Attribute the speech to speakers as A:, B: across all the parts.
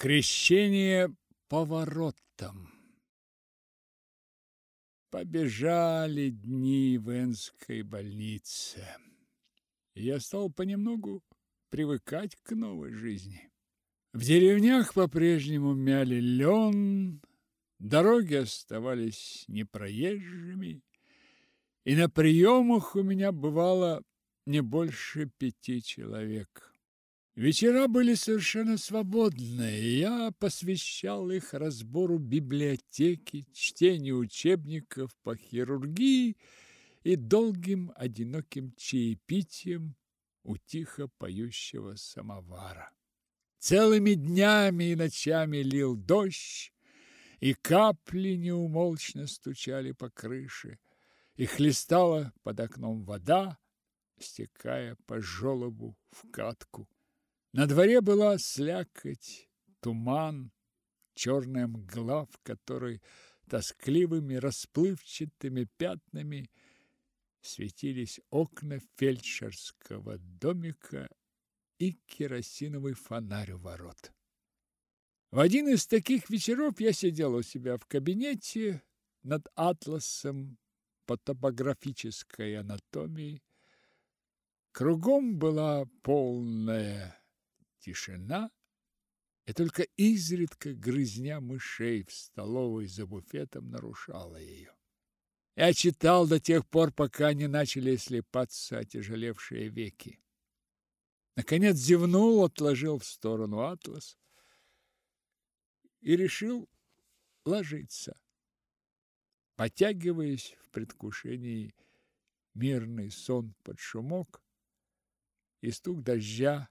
A: Крещение поворотом. Побежали дни в Энской больнице. Я стал понемногу привыкать к новой жизни. В деревнях по-прежнему мяли лен, дороги оставались непроезжими, и на приемах у меня бывало не больше пяти человек. Вечера были совершенно свободные, и я посвящал их разбору библиотеки, чтению учебников по хирургии и долгим одиноким чаепитием у тихо поющего самовара. Целыми днями и ночами лил дождь, и капли неумолчно стучали по крыше, и хлестала под окном вода, стекая по желобу в катку. На дворе была слякоть, туман, черная мгла, в которой тоскливыми расплывчатыми пятнами светились окна фельдшерского домика и керосиновый фонарь у ворот. В один из таких вечеров я сидел у себя в кабинете над атласом по топографической анатомии. Кругом была полная тишина, и только изредка грызня мышей в столовой за буфетом нарушала ее. Я читал до тех пор, пока не начали слепаться отяжелевшие веки. Наконец зевнул, отложил в сторону атлас и решил ложиться. Потягиваясь в предвкушении мирный сон под шумок и стук дождя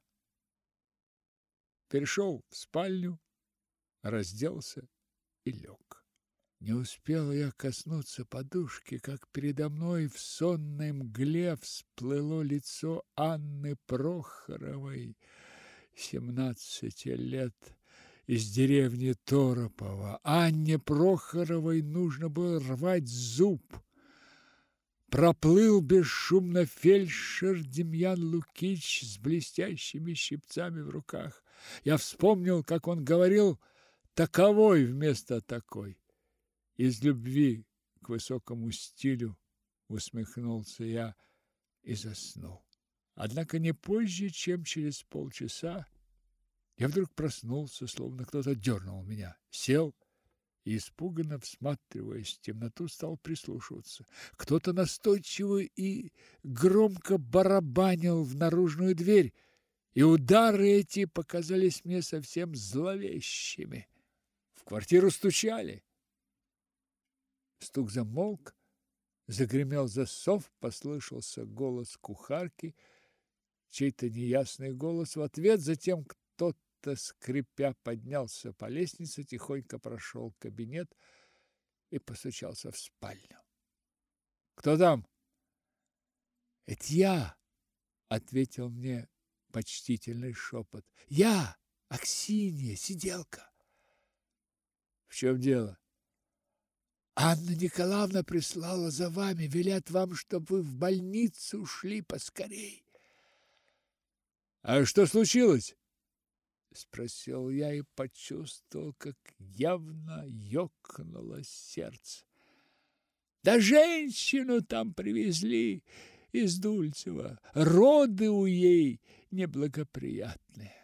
A: перешел в спальню, разделся и лег. Не успел я коснуться подушки, как передо мной в сонной мгле всплыло лицо Анны Прохоровой, семнадцати лет, из деревни Торопова. Анне Прохоровой нужно было рвать зуб. Проплыл бесшумно фельдшер Демьян Лукич с блестящими щипцами в руках. Я вспомнил, как он говорил «таковой» вместо «такой». Из любви к высокому стилю усмехнулся я и заснул. Однако не позже, чем через полчаса, я вдруг проснулся, словно кто-то дернул меня, сел и, испуганно всматриваясь в темноту, стал прислушиваться. Кто-то настойчиво и громко барабанил в наружную дверь и удары эти показались мне совсем зловещими. В квартиру стучали. Стук замолк, загремел засов, послышался голос кухарки, чей-то неясный голос в ответ, затем кто-то, скрипя, поднялся по лестнице, тихонько прошел кабинет и постучался в спальню. «Кто там?» «Это я!» — ответил мне почтительный шепот. Я, Аксинья, сиделка. В чем дело? Анна Николаевна прислала за вами, велят вам, чтобы вы в больницу ушли поскорей. А что случилось? спросил я и почувствовал, как явно ёкнуло сердце. Да женщину там привезли из Дульцева. Роды у ей неблагоприятные.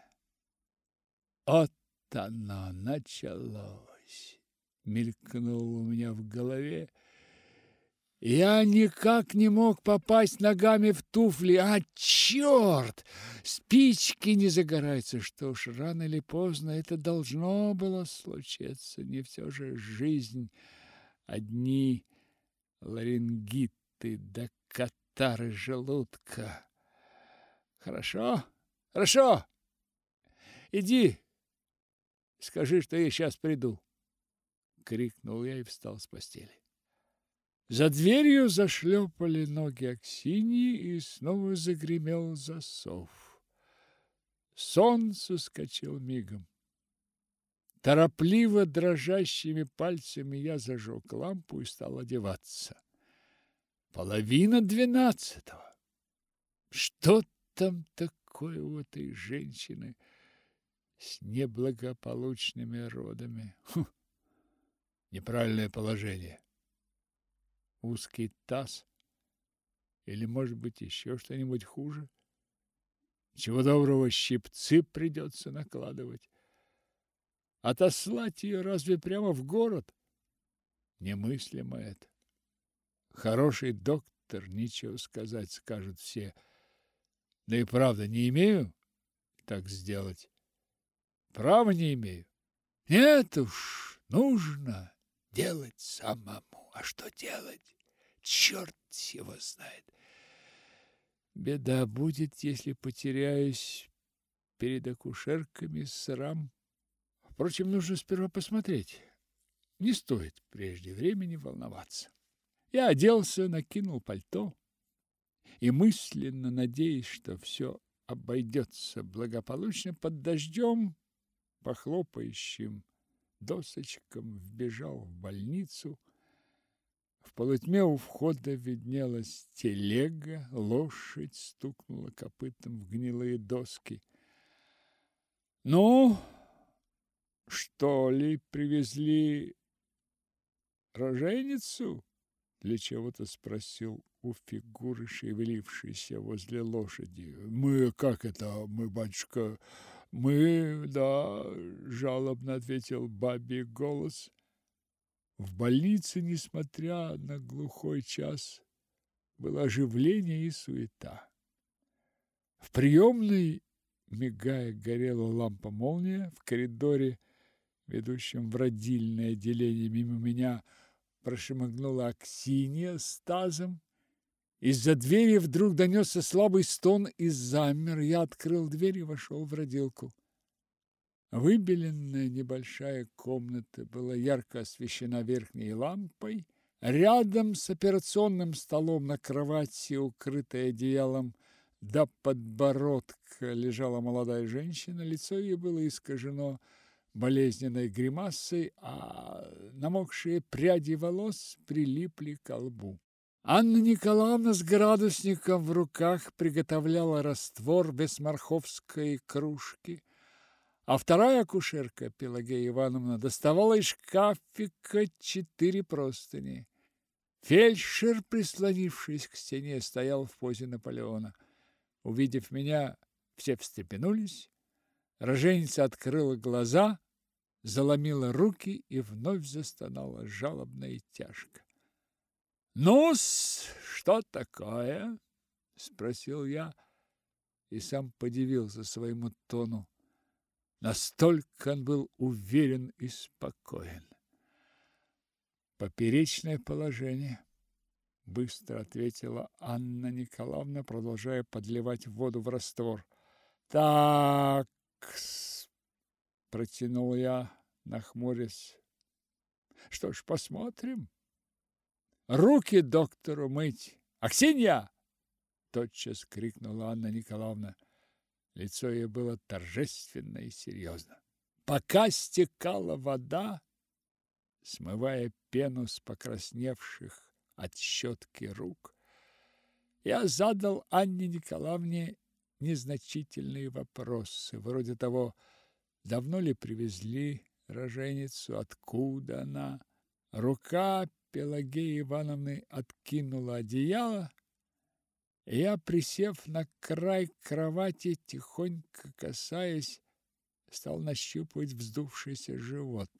A: Вот оно началось, мелькнуло у меня в голове. Я никак не мог попасть ногами в туфли. А, черт! Спички не загораются. Что ж, рано или поздно это должно было случиться. Не все же жизнь. Одни ларингиты да катары желудка. Хорошо, хорошо. Иди, скажи, что я сейчас приду. Крикнул я и встал с постели. За дверью зашлепали ноги Аксиньи, и снова загремел засов. Солнце соскочил мигом. Торопливо дрожащими пальцами я зажег лампу и стал одеваться. Половина двенадцатого. Что там такое у этой женщины? с неблагополучными родами. Хм. Неправильное положение. Узкий таз или, может быть, еще что-нибудь хуже? Чего доброго, щипцы придется накладывать. Отослать ее разве прямо в город? Немыслимо это. Хороший доктор, ничего сказать, скажут все. Да и правда, не имею так сделать. Права не имею. Нет уж, нужно делать самому. А что делать? Черт его знает. Беда будет, если потеряюсь перед акушерками срам. Впрочем, нужно сперва посмотреть. Не стоит прежде времени волноваться. Я оделся, накинул пальто и мысленно надеясь, что все обойдется благополучно под дождем, похлопающим досочком, вбежал в больницу. В полутьме у входа виднелась телега, лошадь стукнула копытом в гнилые доски. «Ну, что ли, привезли роженицу?» Для чего-то спросил у фигуры, шевелившейся возле лошади. «Мы, как это, мы, батюшка, мы, да», — жалобно ответил бабий голос. В больнице, несмотря на глухой час, было оживление и суета. В приемной, мигая, горела лампа-молния, в коридоре, ведущем в родильное отделение, мимо меня прошмыгнула Аксинья с тазом. Из-за двери вдруг донесся слабый стон и замер. Я открыл дверь и вошел в родилку. Выбеленная небольшая комната была ярко освещена верхней лампой. Рядом с операционным столом на кровати, укрытой одеялом до подбородка, лежала молодая женщина. Лицо ее было искажено болезненной гримасой, а намокшие пряди волос прилипли к лбу. Анна Николаевна с градусником в руках приготовляла раствор без морховской кружки – а вторая акушерка, Пелагея Ивановна, доставала из шкафика четыре простыни. Фельдшер, прислонившись к стене, стоял в позе Наполеона. Увидев меня, все встрепенулись. Роженица открыла глаза, заломила руки и вновь застонала жалобно и тяжко. ну что такое?» — спросил я и сам подивился своему тону. Настолько он был уверен и спокоен. Поперечное положение, быстро ответила Анна Николаевна, продолжая подливать воду в раствор. Так, протянул я, нахмурясь. Что ж, посмотрим. Руки доктору мыть. Аксинья! тотчас крикнула Анна Николаевна. Лицо ее было торжественно и серьезно. Пока стекала вода, смывая пену с покрасневших от щетки рук, я задал Анне Николаевне незначительные вопросы, вроде того, давно ли привезли роженицу, откуда она. Рука Пелагеи Ивановны откинула одеяло, я, присев на край кровати, тихонько касаясь, стал нащупывать вздувшийся живот.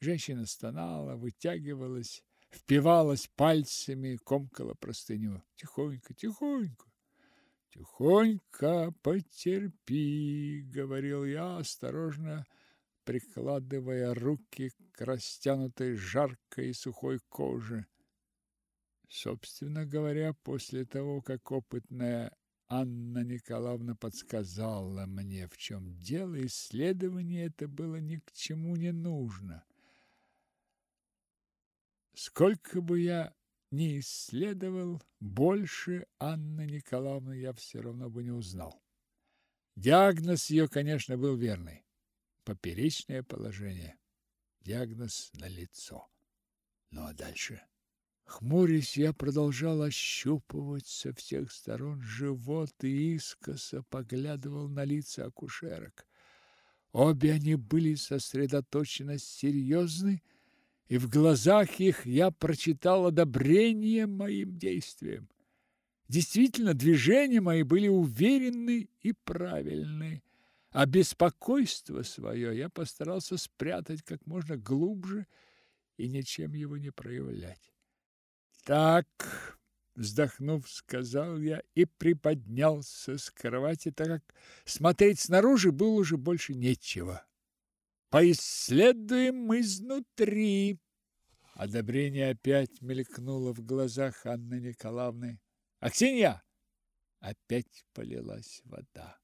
A: Женщина стонала, вытягивалась, впивалась пальцами, комкала простыню. Тихонько, тихонько. Тихонько потерпи, говорил я, осторожно прикладывая руки к растянутой жаркой и сухой коже. Собственно говоря, после того, как опытная Анна Николаевна подсказала мне, в чем дело, исследование это было ни к чему не нужно. Сколько бы я ни исследовал, больше Анны Николаевны я все равно бы не узнал. Диагноз ее, конечно, был верный. Поперечное положение. Диагноз налицо. Ну а дальше... Хмурясь, я продолжал ощупывать со всех сторон живот и искоса поглядывал на лица акушерок. Обе они были сосредоточенно серьезны, и в глазах их я прочитал одобрение моим действиям. Действительно, движения мои были уверенны и правильны, а беспокойство свое я постарался спрятать как можно глубже и ничем его не проявлять. Так, вздохнув, сказал я и приподнялся с кровати, так как смотреть снаружи было уже больше нечего. Поисследуем изнутри. Одобрение опять мелькнуло в глазах Анны Николаевны. Аксинья! Опять полилась вода.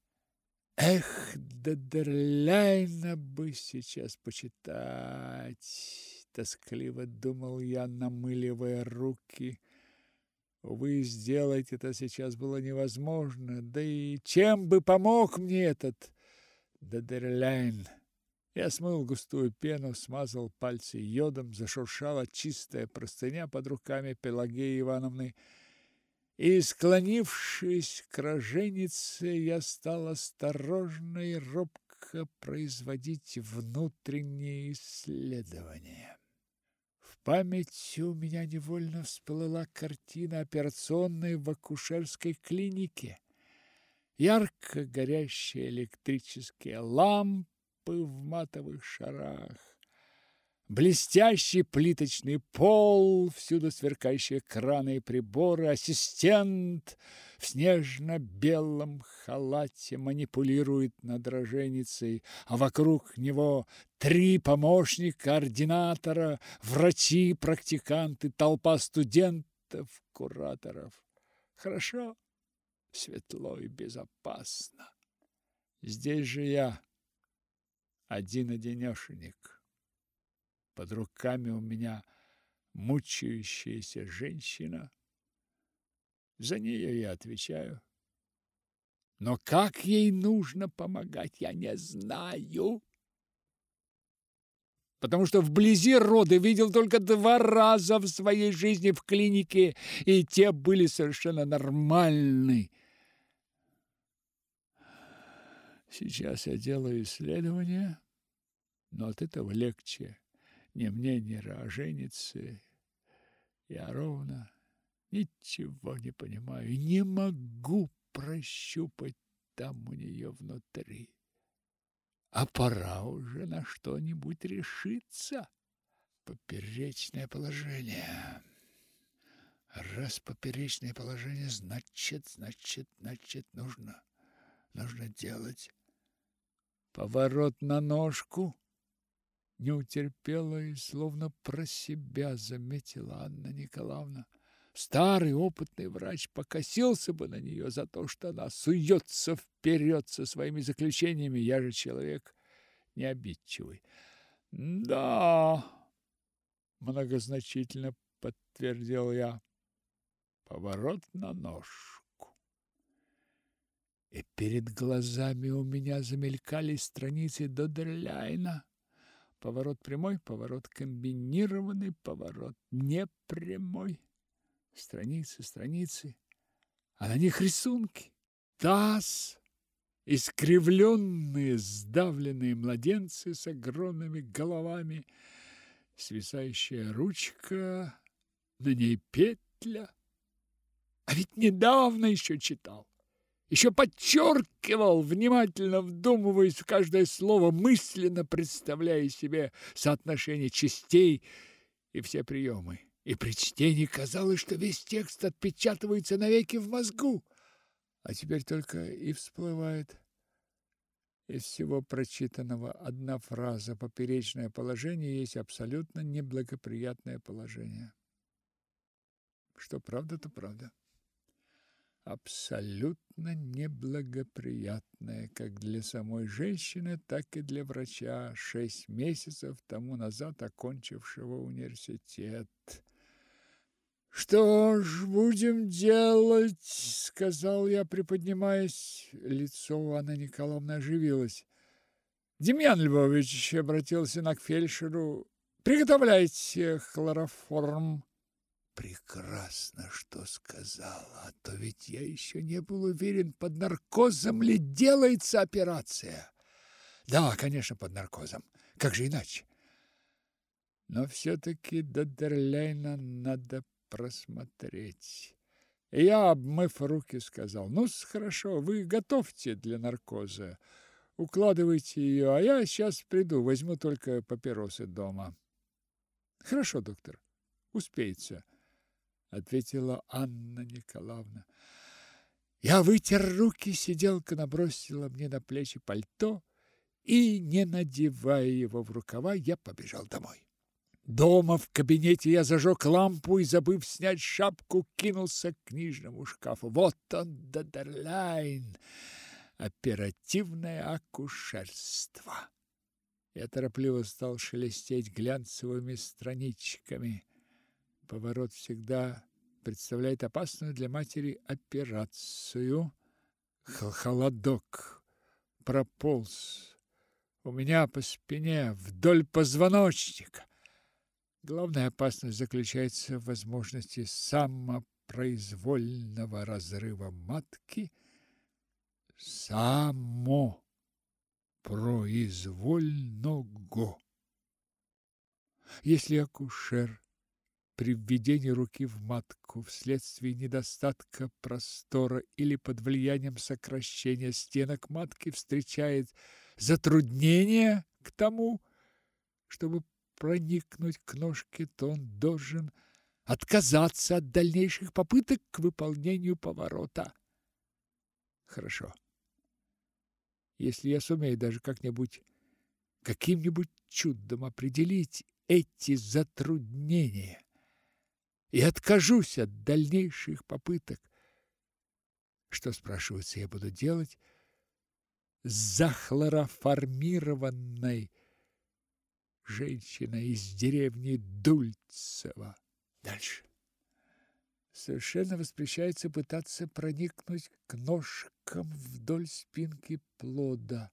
A: Эх, да Дерляйна бы сейчас почитать, тоскливо думал я, намыливая руки. Увы, сделать это сейчас было невозможно, да и чем бы помог мне этот Дадерляйн? Я смыл густую пену, смазал пальцы йодом, зашуршала чистая простыня под руками Пелагеи Ивановны, и, склонившись к роженице, я стал осторожно и робко производить внутренние исследования. В памяти у меня невольно всплыла картина операционной в акушерской клинике. Ярко горящие электрические лампы в матовых шарах, блестящий плиточный пол, всюду сверкающие краны и приборы, ассистент в снежно-белом халате манипулирует над роженицей, а вокруг него три помощника, ординатора, врачи, практиканты, толпа студентов, кураторов. Хорошо, светло и безопасно. Здесь же я один-одинешенек. Под руками у меня мучающаяся женщина. За нее я отвечаю. Но как ей нужно помогать, я не знаю. Потому что вблизи роды видел только два раза в своей жизни в клинике, и те были совершенно нормальны. Сейчас я делаю исследования, но от этого легче ни мне, ни роженице. Я ровно ничего не понимаю и не могу прощупать там у нее внутри. А пора уже на что-нибудь решиться. Поперечное положение. Раз поперечное положение, значит, значит, значит, нужно, нужно делать поворот на ножку не утерпела и словно про себя заметила Анна Николаевна. Старый опытный врач покосился бы на нее за то, что она суется вперед со своими заключениями. Я же человек необидчивый. Да, многозначительно подтвердил я. Поворот на ножку. И перед глазами у меня замелькали страницы Додерляйна. Поворот прямой, поворот комбинированный, поворот непрямой. Страницы, страницы, а на них рисунки. Таз, искривленные, сдавленные младенцы с огромными головами, свисающая ручка, на ней петля. А ведь недавно еще читал еще подчеркивал, внимательно вдумываясь в каждое слово, мысленно представляя себе соотношение частей и все приемы. И при чтении казалось, что весь текст отпечатывается навеки в мозгу, а теперь только и всплывает из всего прочитанного одна фраза «Поперечное положение есть абсолютно неблагоприятное положение». Что правда, то правда абсолютно неблагоприятное как для самой женщины, так и для врача, шесть месяцев тому назад окончившего университет. «Что ж будем делать?» — сказал я, приподнимаясь. Лицо Анны Николаевны оживилось. «Демьян Львович», — обратился на к фельдшеру, — «приготовляйте хлороформ». Прекрасно, что сказала, а то ведь я еще не был уверен, под наркозом ли делается операция. Да, конечно, под наркозом. Как же иначе? Но все-таки Дадерляйна надо просмотреть. Я, обмыв руки, сказал, ну, хорошо, вы готовьте для наркоза. Укладывайте ее, а я сейчас приду, возьму только папиросы дома. Хорошо, доктор, успеется, ответила Анна Николаевна. Я вытер руки, сиделка набросила мне на плечи пальто, и, не надевая его в рукава, я побежал домой. Дома в кабинете я зажег лампу и, забыв снять шапку, кинулся к книжному шкафу. Вот он, Дадерляйн, оперативное акушерство. Я торопливо стал шелестеть глянцевыми страничками. Поворот всегда представляет опасную для матери операцию. Холодок прополз у меня по спине вдоль позвоночника. Главная опасность заключается в возможности самопроизвольного разрыва матки. Само произвольного. Если акушер при введении руки в матку вследствие недостатка простора или под влиянием сокращения стенок матки встречает затруднения к тому, чтобы проникнуть к ножке, то он должен отказаться от дальнейших попыток к выполнению поворота. Хорошо. Если я сумею даже как-нибудь, каким-нибудь чудом определить эти затруднения и откажусь от дальнейших попыток, что, спрашивается, я буду делать с захлороформированной женщина из деревни Дульцево. Дальше. Совершенно воспрещается пытаться проникнуть к ножкам вдоль спинки плода.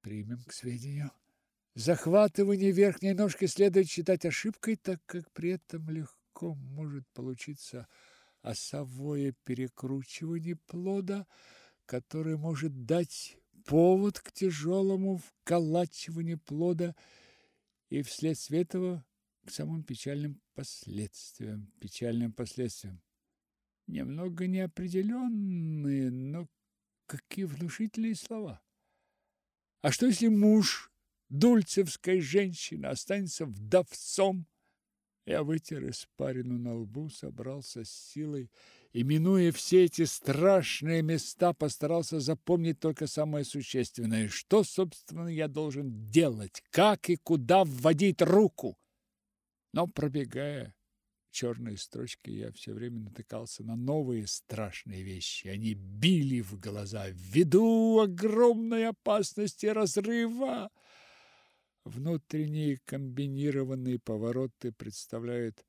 A: Примем к сведению. Захватывание верхней ножки следует считать ошибкой, так как при этом легко может получиться осовое перекручивание плода, которое может дать повод к тяжелому вколачиванию плода и вследствие этого к самым печальным последствиям. Печальным последствиям. Немного неопределенные, но какие внушительные слова. А что если муж дульцевской женщины останется вдовцом? Я вытер испарину на лбу, собрался с силой и, минуя все эти страшные места, постарался запомнить только самое существенное. Что, собственно, я должен делать? Как и куда вводить руку? Но, пробегая черные строчки, я все время натыкался на новые страшные вещи. Они били в глаза. Ввиду огромной опасности разрыва внутренние комбинированные повороты представляют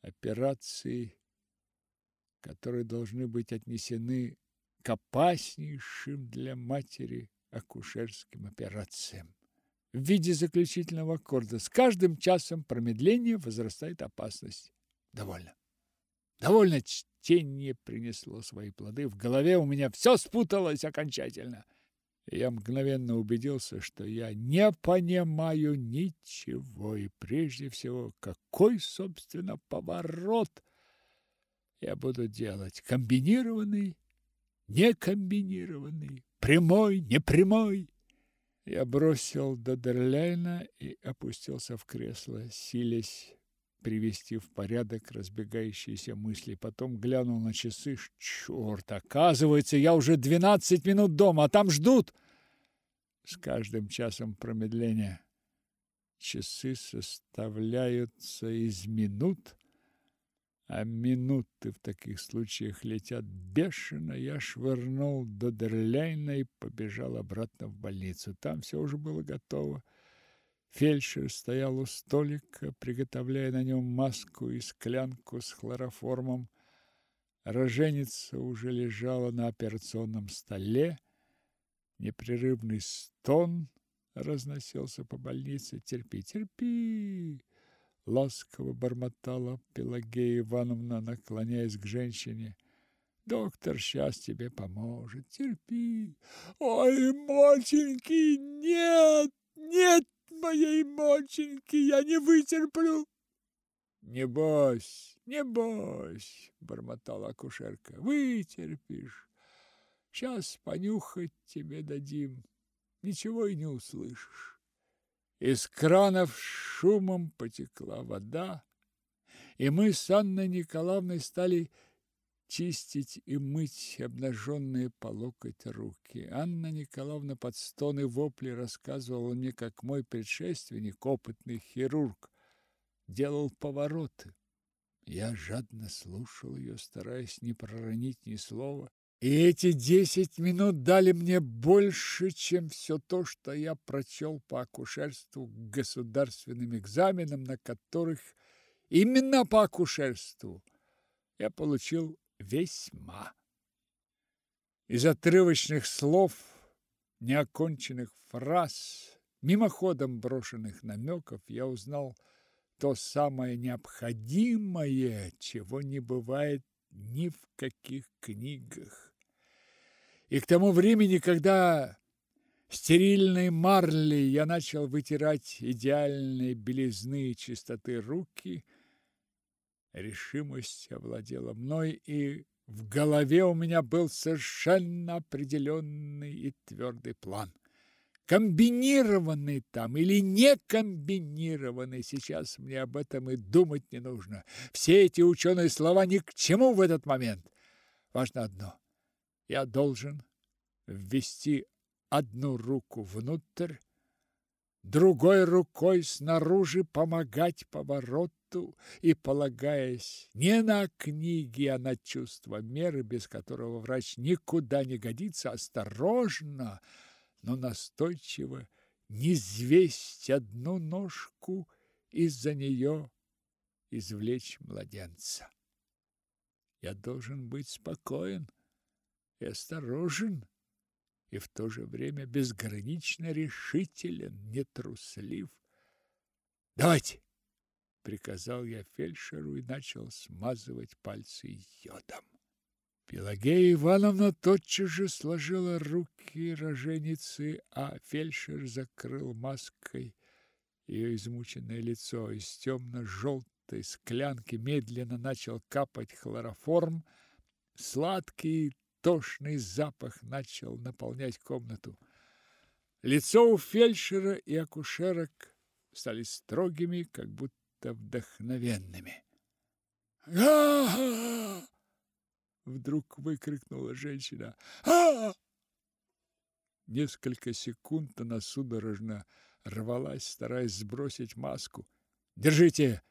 A: операции которые должны быть отнесены к опаснейшим для матери акушерским операциям. В виде заключительного аккорда с каждым часом промедления возрастает опасность. Довольно. Довольно чтение принесло свои плоды. В голове у меня все спуталось окончательно. Я мгновенно убедился, что я не понимаю ничего. И прежде всего, какой, собственно, поворот я буду делать комбинированный, некомбинированный, прямой, непрямой. Я бросил Додерляйна и опустился в кресло, силясь привести в порядок разбегающиеся мысли. Потом глянул на часы. Черт, оказывается, я уже двенадцать минут дома, а там ждут. С каждым часом промедления часы составляются из минут, а минуты в таких случаях летят бешено, я швырнул до Дерляйна и побежал обратно в больницу. Там все уже было готово. Фельдшер стоял у столика, приготовляя на нем маску и склянку с хлороформом. Роженица уже лежала на операционном столе. Непрерывный стон разносился по больнице. «Терпи, терпи!» ласково бормотала Пелагея Ивановна, наклоняясь к женщине. Доктор сейчас тебе поможет. Терпи. Ой, мальченьки, нет, нет моей мальченьки, я не вытерплю. Не бойся, не бойся, бормотала акушерка. Вытерпишь. Сейчас понюхать тебе дадим. Ничего и не услышишь. Из кранов шумом потекла вода, и мы с Анной Николаевной стали чистить и мыть обнаженные по локоть руки. Анна Николаевна под стоны вопли рассказывала мне, как мой предшественник, опытный хирург, делал повороты. Я жадно слушал ее, стараясь не проронить ни слова. И эти десять минут дали мне больше, чем все то, что я прочел по акушерству к государственным экзаменам, на которых именно по акушерству я получил весьма. Из отрывочных слов, неоконченных фраз, мимоходом брошенных намеков я узнал то самое необходимое, чего не бывает ни в каких книгах. И к тому времени, когда стерильной марлей я начал вытирать идеальной белизны и чистоты руки, Решимость овладела мной, и в голове у меня был совершенно определенный и твердый план. Комбинированный там или не комбинированный, сейчас мне об этом и думать не нужно. Все эти ученые слова ни к чему в этот момент. Важно одно. Я должен ввести одну руку внутрь, другой рукой снаружи помогать повороту, и полагаясь не на книги, а на чувство меры, без которого врач никуда не годится, осторожно, но настойчиво не звесть одну ножку из-за нее извлечь младенца. Я должен быть спокоен и осторожен, и в то же время безгранично решителен, нетруслив. Давайте, приказал я фельдшеру и начал смазывать пальцы йодом. Пелагея Ивановна тотчас же сложила руки роженицы, а фельдшер закрыл маской ее измученное лицо. Из темно-желтой склянки медленно начал капать хлороформ. Сладкий, тошный запах начал наполнять комнату. Лицо у фельдшера и акушерок стали строгими, как будто вдохновенными. «А-а-а!» Вдруг выкрикнула женщина. а Несколько секунд она судорожно рвалась, стараясь сбросить маску. «Держите!»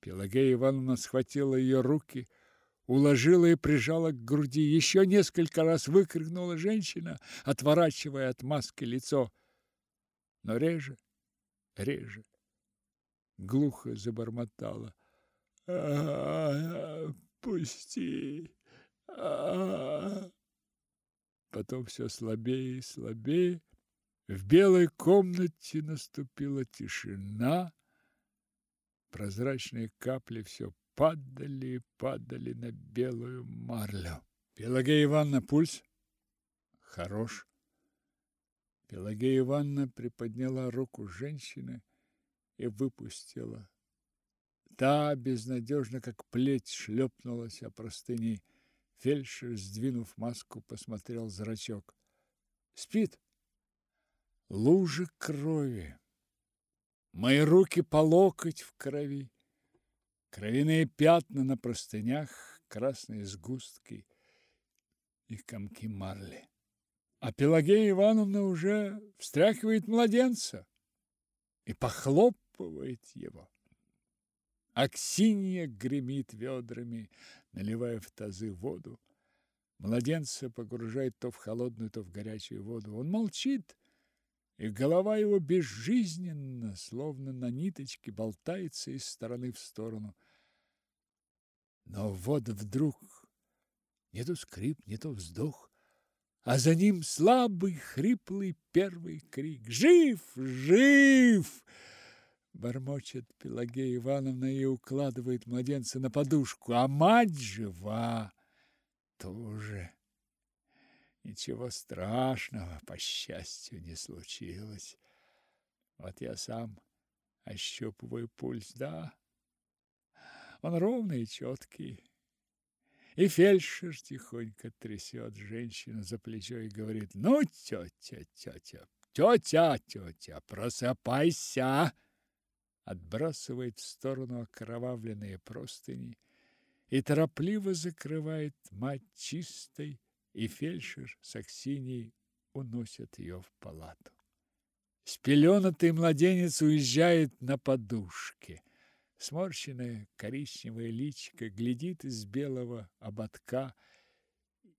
A: Пелагея Ивановна схватила ее руки, уложила и прижала к груди. Еще несколько раз выкрикнула женщина, отворачивая от маски лицо. Но реже, реже глухо забормотала. А, пусти. А, Потом все слабее и слабее. В белой комнате наступила тишина. Прозрачные капли все падали падали на белую марлю. Пелагея Ивановна, пульс? Хорош. Пелагея Ивановна приподняла руку женщины, и выпустила. Та безнадежно, как плеть, шлепнулась о простыни. Фельдшер, сдвинув маску, посмотрел зрачок. Спит. Лужи крови. Мои руки по локоть в крови. Кровяные пятна на простынях, красные сгустки и комки марли. А Пелагея Ивановна уже встряхивает младенца и похлоп ощупывает его. Аксинья гремит ведрами, наливая в тазы воду. Младенца погружает то в холодную, то в горячую воду. Он молчит, и голова его безжизненно, словно на ниточке, болтается из стороны в сторону. Но вот вдруг не то скрип, не то вздох, а за ним слабый, хриплый первый крик «Жив! Жив!» Бормочет Пелагея Ивановна и укладывает младенца на подушку, а мать жива. потуже. Ничего страшного, по счастью, не случилось. Вот я сам ощупываю пульс, да. Он ровный и четкий. И фельдшер тихонько трясет женщину за плечо и говорит, «Ну, тетя, тетя, тетя, тетя, просыпайся!» Отбрасывает в сторону окровавленные простыни и торопливо закрывает мать чистой, и фельдшер с Аксиньей уносят ее в палату. Спеленатый младенец уезжает на подушке. Сморщенное коричневое личико глядит из белого ободка,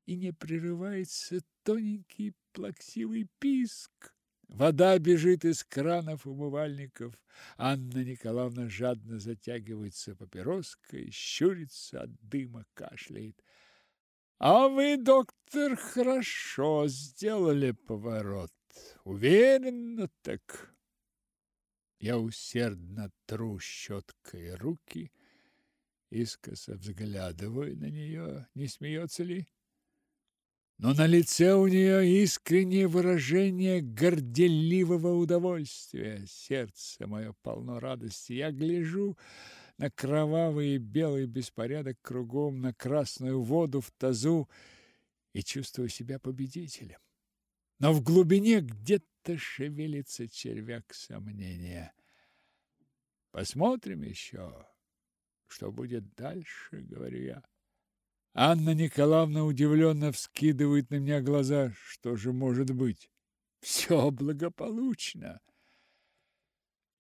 A: и не прерывается тоненький плаксивый писк. Вода бежит из кранов умывальников. Анна Николаевна жадно затягивается папироской, щурится от дыма, кашляет. А вы, доктор, хорошо сделали поворот. Уверенно так. Я усердно тру щеткой руки, искоса взглядываю на нее, не смеется ли? Но на лице у нее искреннее выражение горделивого удовольствия. Сердце мое полно радости. Я гляжу на кровавый и белый беспорядок кругом, на красную воду в тазу и чувствую себя победителем. Но в глубине где-то шевелится червяк сомнения. Посмотрим еще, что будет дальше, говорю я. Анна Николаевна удивленно вскидывает на меня глаза. Что же может быть? Все благополучно.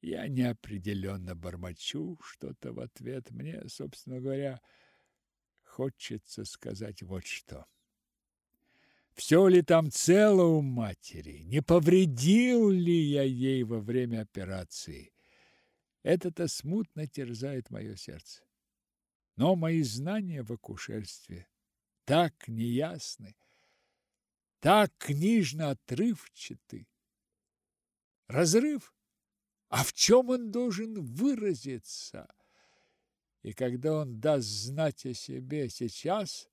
A: Я неопределенно бормочу что-то в ответ. Мне, собственно говоря, хочется сказать вот что. Все ли там цело у матери? Не повредил ли я ей во время операции? Это-то смутно терзает мое сердце. Но мои знания в акушерстве так неясны, так книжно отрывчаты. Разрыв а в чем он должен выразиться? И когда он даст знать о себе сейчас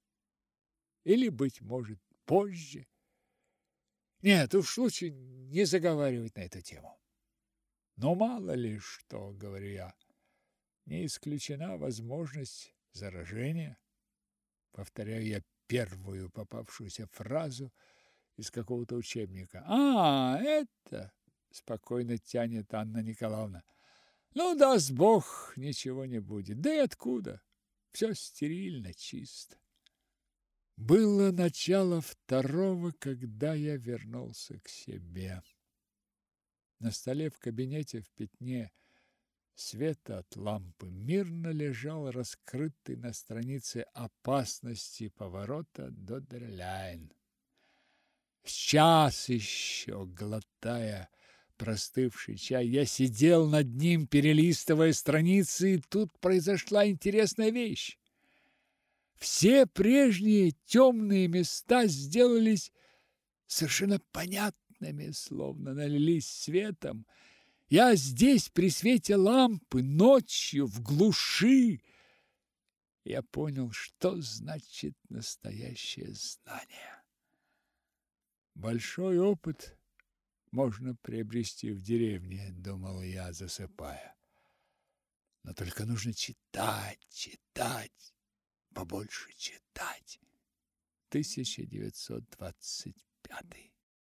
A: или, быть может, позже? Нет, уж лучше не заговаривать на эту тему. Но мало ли что, говорю я, не исключена возможность заражения. Повторяю я первую попавшуюся фразу из какого-то учебника. А, это спокойно тянет Анна Николаевна. Ну, даст Бог, ничего не будет. Да и откуда? Все стерильно, чисто. Было начало второго, когда я вернулся к себе. На столе в кабинете в пятне света от лампы мирно лежал раскрытый на странице опасности поворота до Дерляйн. Сейчас еще, глотая простывший чай. Я сидел над ним, перелистывая страницы, и тут произошла интересная вещь. Все прежние темные места сделались совершенно понятными, словно налились светом. Я здесь при свете лампы, ночью, в глуши. Я понял, что значит настоящее знание. Большой опыт можно приобрести в деревне, думал я, засыпая. Но только нужно читать, читать, побольше читать. 1925